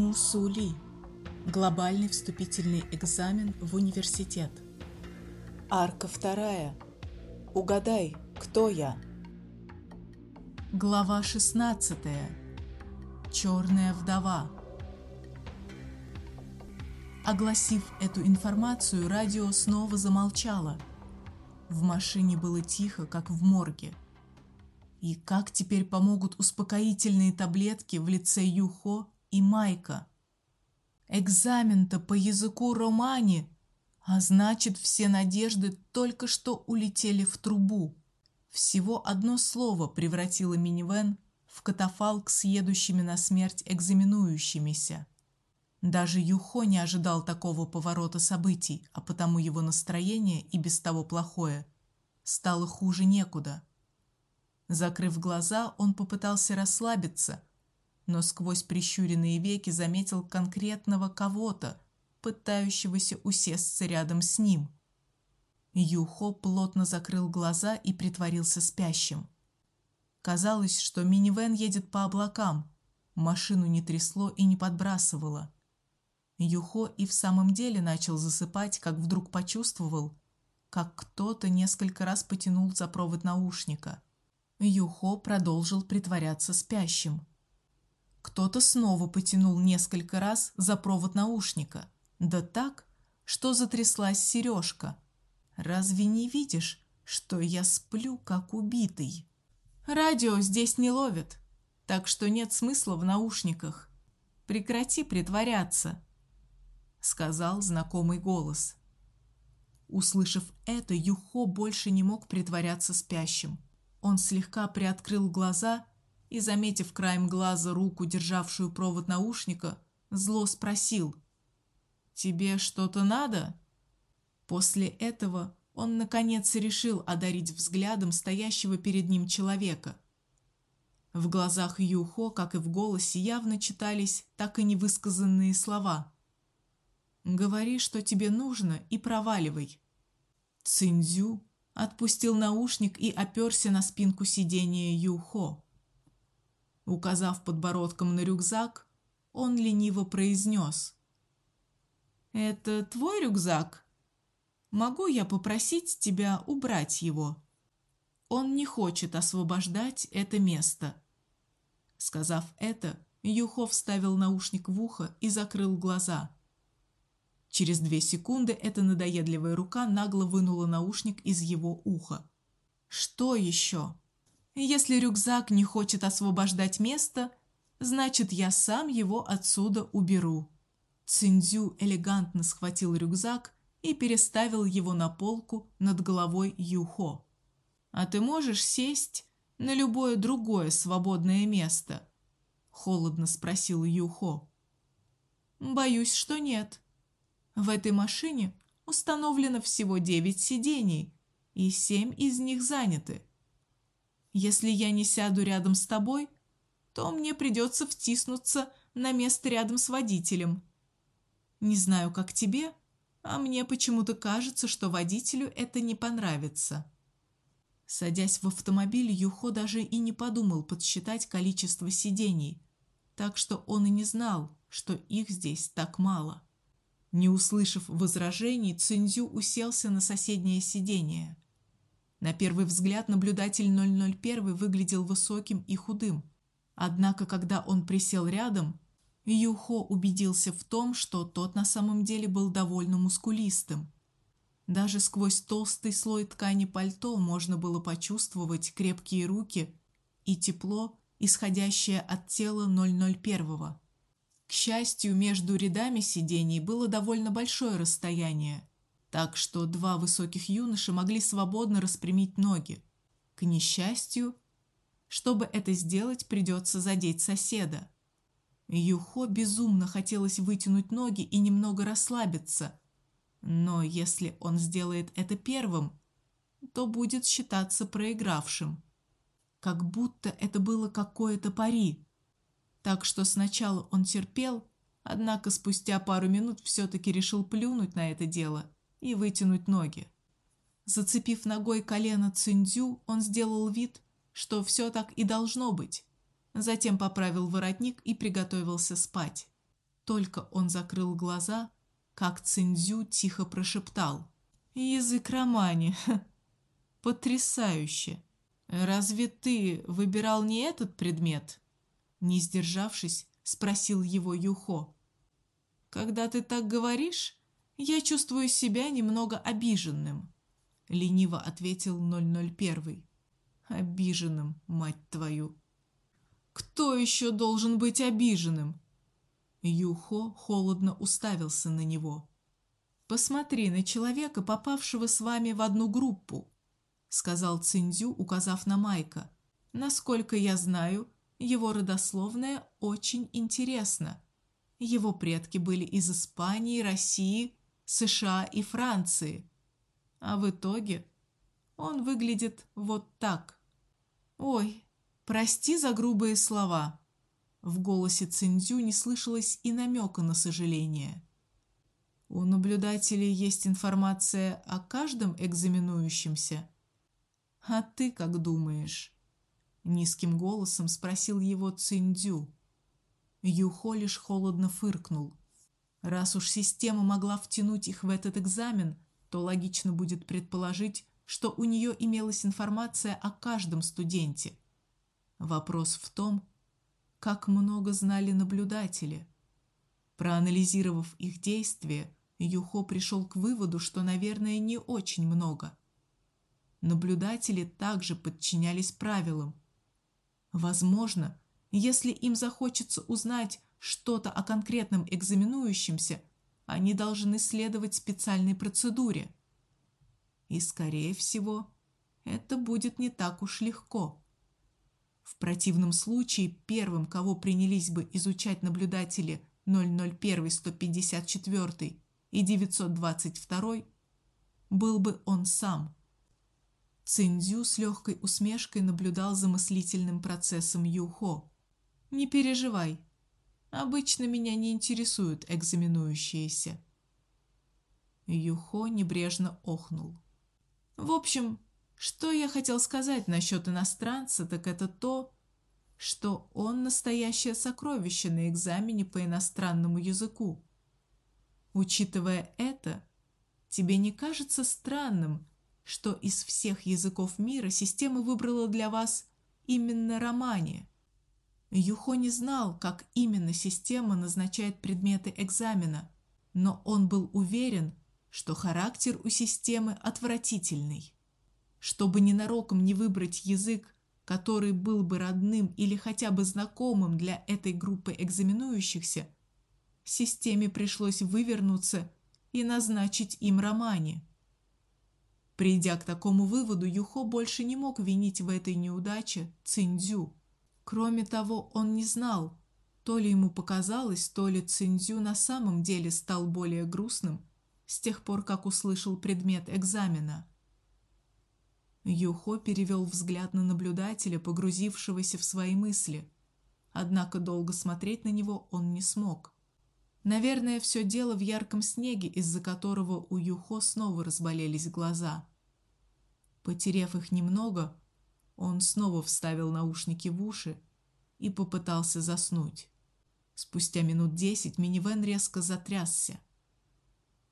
Мусули. Глобальный вступительный экзамен в университет. Арка вторая. Угадай, кто я? Глава 16. Черная вдова. Огласив эту информацию, радио снова замолчало. В машине было тихо, как в морге. И как теперь помогут успокоительные таблетки в лице Юхо и Майка? Экзамен-то по языку романи, а значит, все надежды только что улетели в трубу. Всего одно слово превратило минивэн в катафалк с едущими на смерть экзаменующимися. Даже Юхо не ожидал такого поворота событий, а потому его настроение и без того плохое стало хуже некуда. Закрыв глаза, он попытался расслабиться, но сквозь прищуренные веки заметил конкретного кого-то, пытающегося усесться рядом с ним. Юхо плотно закрыл глаза и притворился спящим. Казалось, что минивэн едет по облакам. Машину не трясло и не подбрасывало. Юхо и в самом деле начал засыпать, как вдруг почувствовал, как кто-то несколько раз потянул за провод наушника. Юхо продолжил притворяться спящим. Кто-то снова потянул несколько раз за провод наушника, да так, что затряслась сережка. Разве не видишь, что я сплю как убитый? Радио здесь не ловит, так что нет смысла в наушниках. Прекрати притворяться сказал знакомый голос. Услышав это, Юхо больше не мог притворяться спящим. Он слегка приоткрыл глаза и, заметив краем глаза руку, державшую провод наушника, зло спросил: "Тебе что-то надо?" После этого он наконец решил одарить взглядом стоящего перед ним человека. В глазах Юхо, как и в голосе, явно читались так и невысказанные слова. Говори, что тебе нужно, и проваливай. Циндзю отпустил наушник и оперся на спинку сиденья Юхо. Указав подбородком на рюкзак, он лениво произнес. «Это твой рюкзак? Могу я попросить тебя убрать его? Он не хочет освобождать это место». Сказав это, Юхо вставил наушник в ухо и закрыл глаза. Через две секунды эта надоедливая рука нагло вынула наушник из его уха. Что еще? Если рюкзак не хочет освобождать место, значит, я сам его отсюда уберу. Циндзю элегантно схватил рюкзак и переставил его на полку над головой Юхо. А ты можешь сесть на любое другое свободное место? холодно спросил Юхо. Боюсь, что нет. В этой машине установлено всего девять сидений, и семь из них заняты. Если я не сяду рядом с тобой, то мне придется втиснуться на место рядом с водителем. Не знаю, как тебе, а мне почему-то кажется, что водителю это не понравится. Садясь в автомобиль, Юхо даже и не подумал подсчитать количество сидений, так что он и не знал, что их здесь так мало. Не услышав возражений, Цинзю уселся на соседнее сиденье. На первый взгляд наблюдатель 001 выглядел высоким и худым. Однако, когда он присел рядом, Юхо убедился в том, что тот на самом деле был довольно мускулистым. Даже сквозь толстый слой ткани пальто можно было почувствовать крепкие руки и тепло, исходящее от тела 001. К счастью, между рядами сидений было довольно большое расстояние, так что два высоких юноши могли свободно распрямить ноги. К несчастью, чтобы это сделать, придется задеть соседа. Юхо безумно хотелось вытянуть ноги и немного расслабиться, но если он сделает это первым, то будет считаться проигравшим. Как будто это было какое-то пари. Так что сначала он терпел, однако спустя пару минут все-таки решил плюнуть на это дело и вытянуть ноги. Зацепив ногой колено Циндзю, он сделал вид, что все так и должно быть. Затем поправил воротник и приготовился спать. только он закрыл глаза, как Циндзю тихо прошептал. «Язык романи! Потрясающе! Разве ты выбирал не этот предмет?» Не сдержавшись, спросил его Юхо. «Когда ты так говоришь, я чувствую себя немного обиженным», лениво ответил 001. «Обиженным, мать твою!» «Кто еще должен быть обиженным?» Юхо холодно уставился на него. «Посмотри на человека, попавшего с вами в одну группу», сказал Циндзю, указав на Майка. «Насколько я знаю, его родословная очень интересна. Его предки были из Испании, России, США и Франции. А в итоге он выглядит вот так. Ой, прости за грубые слова. В голосе Циндзю не слышалось и намека на сожаление. У наблюдателей есть информация о каждом экзаменующемся. А ты как думаешь? Низким голосом спросил его Циндзю. Юхо лишь холодно фыркнул. Раз уж система могла втянуть их в этот экзамен, то логично будет предположить, что у нее имелась информация о каждом студенте. Вопрос в том, как много знали наблюдатели. Проанализировав их действия, Юхо пришел к выводу, что, наверное, не очень много. Наблюдатели также подчинялись правилам. Возможно, если им захочется узнать что-то о конкретном экзаменующемся, они должны следовать специальной процедуре. И, скорее всего, это будет не так уж легко. В противном случае первым, кого принялись бы изучать наблюдатели 001, 154 и 922, был бы он сам. Циндзю с легкой усмешкой наблюдал за мыслительным процессом Юхо. «Не переживай. Обычно меня не интересуют экзаменующиеся». Юхо небрежно охнул. «В общем, что я хотел сказать насчет иностранца, так это то, что он настоящее сокровище на экзамене по иностранному языку. Учитывая это, тебе не кажется странным, что из всех языков мира система выбрала для вас именно романе? Юхо не знал, как именно система назначает предметы экзамена, но он был уверен, что характер у системы отвратительный чтобы ненароком не выбрать язык, который был бы родным или хотя бы знакомым для этой группы экзаменующихся, системе пришлось вывернуться и назначить им романе. Придя к такому выводу, Юхо больше не мог винить в этой неудаче Циндзю. Кроме того, он не знал, то ли ему показалось, то ли Циндзю на самом деле стал более грустным с тех пор, как услышал предмет экзамена. Юхо перевел взгляд на наблюдателя, погрузившегося в свои мысли. Однако долго смотреть на него он не смог. Наверное, все дело в ярком снеге, из-за которого у Юхо снова разболелись глаза. Потерев их немного, он снова вставил наушники в уши и попытался заснуть. Спустя минут десять минивэн резко затрясся.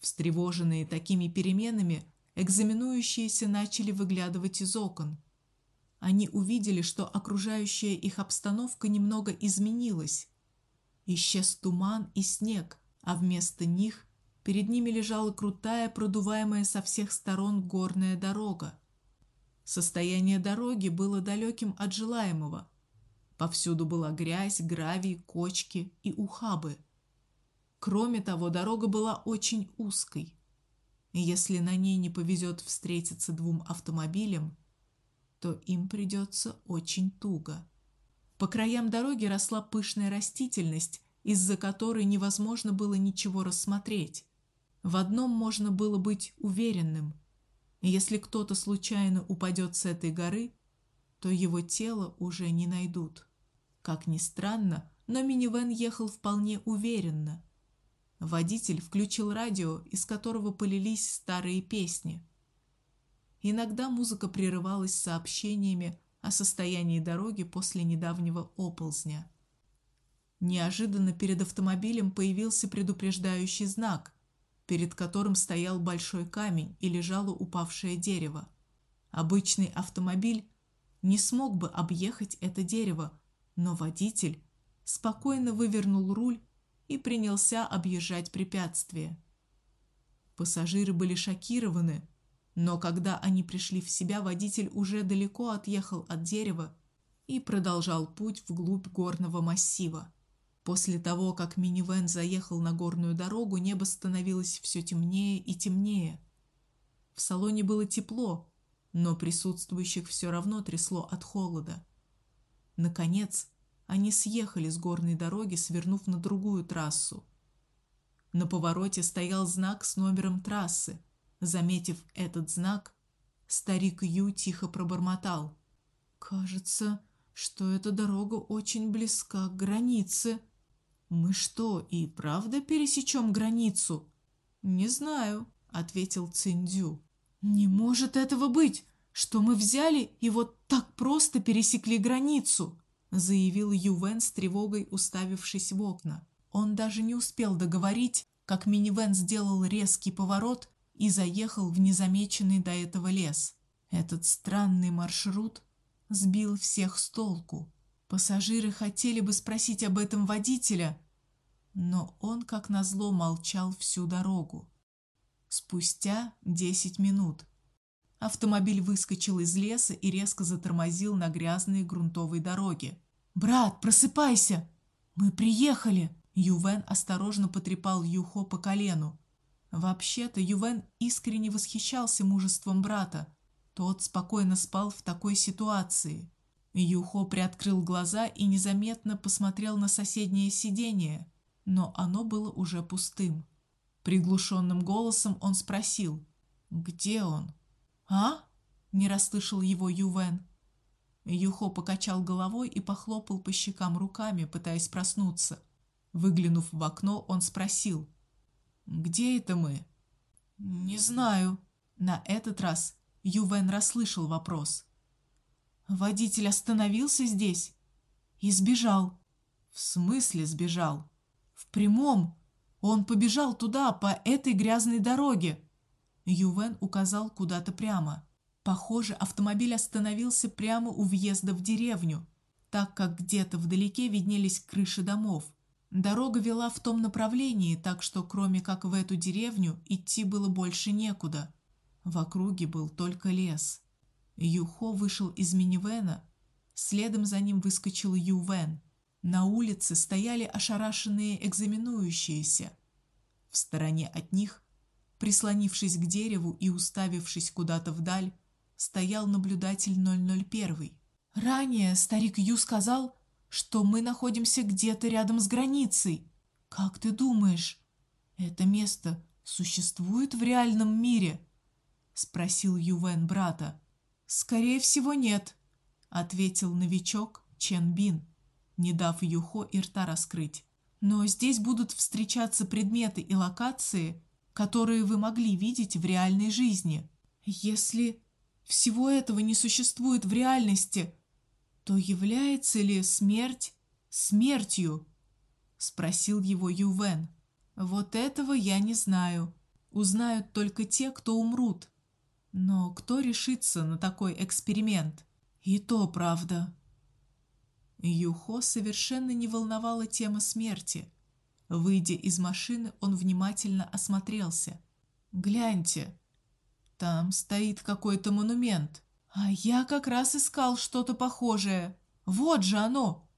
Встревоженные такими переменами, экзаменующиеся начали выглядывать из окон. Они увидели, что окружающая их обстановка немного изменилась. Исчез туман и снег, а вместо них перед ними лежала крутая, продуваемая со всех сторон горная дорога. Состояние дороги было далеким от желаемого. Повсюду была грязь, гравий, кочки и ухабы. Кроме того, дорога была очень узкой. Если на ней не повезет встретиться двум автомобилям, то им придется очень туго. По краям дороги росла пышная растительность, из-за которой невозможно было ничего рассмотреть. В одном можно было быть уверенным. Если кто-то случайно упадет с этой горы, то его тело уже не найдут. Как ни странно, но минивэн ехал вполне уверенно. Водитель включил радио, из которого полились старые песни. Иногда музыка прерывалась сообщениями о состоянии дороги после недавнего оползня. Неожиданно перед автомобилем появился предупреждающий знак, перед которым стоял большой камень и лежало упавшее дерево. Обычный автомобиль не смог бы объехать это дерево, но водитель спокойно вывернул руль и принялся объезжать препятствие. Пассажиры были шокированы, но когда они пришли в себя, водитель уже далеко отъехал от дерева и продолжал путь вглубь горного массива. После того, как минивэн заехал на горную дорогу, небо становилось все темнее и темнее. В салоне было тепло, но присутствующих все равно трясло от холода. Наконец, они съехали с горной дороги, свернув на другую трассу. На повороте стоял знак с номером трассы. Заметив этот знак, старик Ю тихо пробормотал: "Кажется, что эта дорога очень близка к границе". Мы что, и правда пересечем границу? Не знаю, ответил Циндю. Не может этого быть, что мы взяли и вот так просто пересекли границу, заявил Ювен с тревогой, уставившись в окна. Он даже не успел договорить, как минивэн сделал резкий поворот и заехал в незамеченный до этого лес. Этот странный маршрут сбил всех с толку. Пассажиры хотели бы спросить об этом водителя, но он, как назло, молчал всю дорогу. Спустя десять минут автомобиль выскочил из леса и резко затормозил на грязной грунтовой дороге. Брат, просыпайся. Мы приехали. Ювен осторожно потрепал Юхо по колену. Вообще-то Ювен искренне восхищался мужеством брата. Тот спокойно спал в такой ситуации. Юхо приоткрыл глаза и незаметно посмотрел на соседнее сиденье, но оно было уже пустым. Приглушенным голосом он спросил: "Где он?" "А?" не расслышал его Ювен. Юхо покачал головой и похлопал по щекам руками, пытаясь проснуться. Выглянув в окно, он спросил: "Где это мы?" "Не знаю". На этот раз Ювен расслышал вопрос. Водитель остановился здесь и сбежал. В смысле сбежал? В прямом. Он побежал туда, по этой грязной дороге. Ювен указал куда-то прямо. Похоже, автомобиль остановился прямо у въезда в деревню, так как где-то вдалеке виднелись крыши домов. Дорога вела в том направлении, так что кроме как в эту деревню идти было больше некуда. В округе был только лес. Юхо вышел из минивэна, следом за ним выскочил Ювен. На улице стояли ошарашенные экзаменующиеся. В стороне от них, прислонившись к дереву и уставившись куда-то вдаль, стоял наблюдатель 001. Ранее старик Ю сказал, что мы находимся где-то рядом с границей. Как ты думаешь, это место существует в реальном мире? спросил Ювен брата. Скорее всего, нет, ответил новичок Чен Бин не дав Юхо и рта раскрыть. Но здесь будут встречаться предметы и локации, которые вы могли видеть в реальной жизни. Если всего этого не существует в реальности, то является ли смерть смертью? спросил его Ювен. Вот этого я не знаю. Узнают только те, кто умрут. Но кто решится на такой эксперимент? И то правда. Юхо совершенно не волновала тема смерти. Выйдя из машины, он внимательно осмотрелся. Гляньте, там стоит какой-то монумент. А я как раз искал что-то похожее. Вот же оно.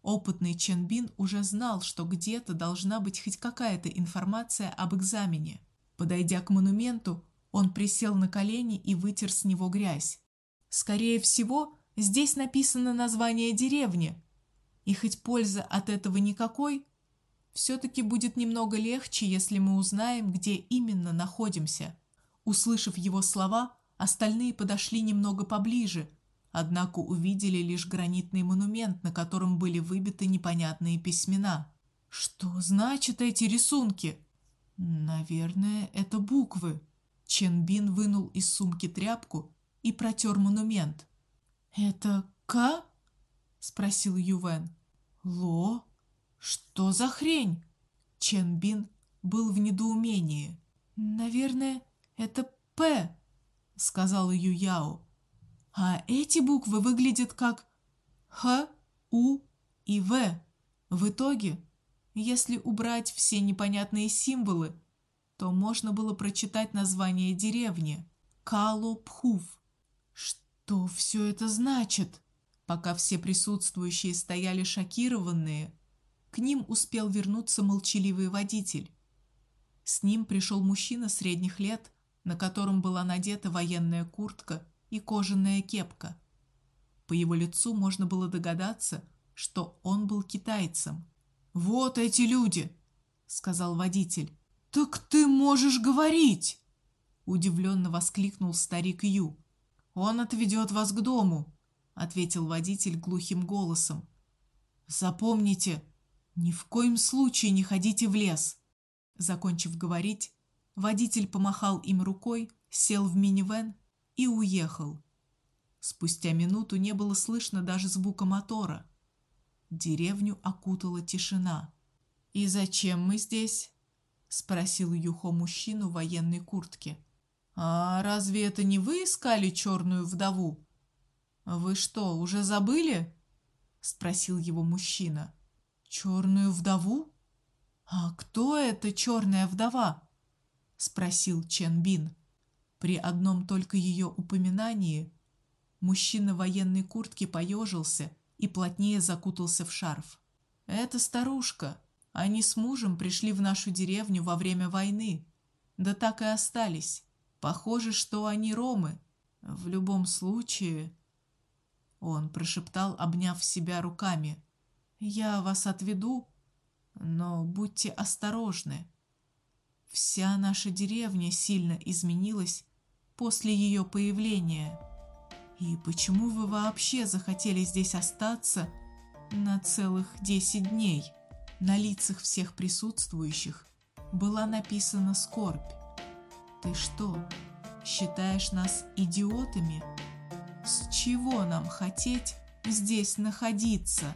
Опытный Ченбин уже знал, что где-то должна быть хоть какая-то информация об экзамене. Подойдя к монументу, он присел на колени и вытер с него грязь. Скорее всего, Здесь написано название деревни. И хоть пользы от этого никакой, все таки будет немного легче, если мы узнаем, где именно находимся. Услышав его слова, остальные подошли немного поближе, однако увидели лишь гранитный монумент, на котором были выбиты непонятные письмена. Что значат эти рисунки? Наверное, это буквы. Ченбин вынул из сумки тряпку и протер монумент. «Это К?» — спросил Ювен. «Ло?» Что за хрень? Чен Бин был в недоумении. Наверное, это П, сказал Ю Яо. А эти буквы выглядят как Х, У и В. В итоге, если убрать все непонятные символы, то можно было прочитать название деревни Кало-Пхув. Что все это значит? Пока все присутствующие стояли шокированные, к ним успел вернуться молчаливый водитель. С ним пришел мужчина средних лет, на котором была надета военная куртка и кожаная кепка. По его лицу можно было догадаться, что он был китайцем. «Вот эти люди!» — сказал водитель. «Так ты можешь говорить!» Удивленно воскликнул старик Ю. «Он отведет вас к дому», — ответил водитель глухим голосом. «Запомните, ни в коем случае не ходите в лес». Закончив говорить, водитель помахал им рукой, сел в минивэн и уехал. Спустя минуту не было слышно даже звука мотора. Деревню окутала тишина. «И зачем мы здесь?» — спросил Юхо мужчину в военной куртке. «А разве это не вы искали черную вдову?» «Вы что, уже забыли?» — спросил его мужчина. «Черную вдову? А кто эта черная вдова?» — спросил Чен Бин. При одном только ее упоминании мужчина в военной куртке поежился и плотнее закутался в шарф. «Это старушка. Они с мужем пришли в нашу деревню во время войны. Да так и остались. Похоже, что они ромы. В любом случае...» Он прошептал, обняв себя руками. «Я вас отведу, но будьте осторожны. Вся наша деревня сильно изменилась после ее появления. И почему вы вообще захотели здесь остаться на целых десять дней?» На лицах всех присутствующих была написана скорбь. Ты что, считаешь нас идиотами? С чего нам хотеть здесь находиться?»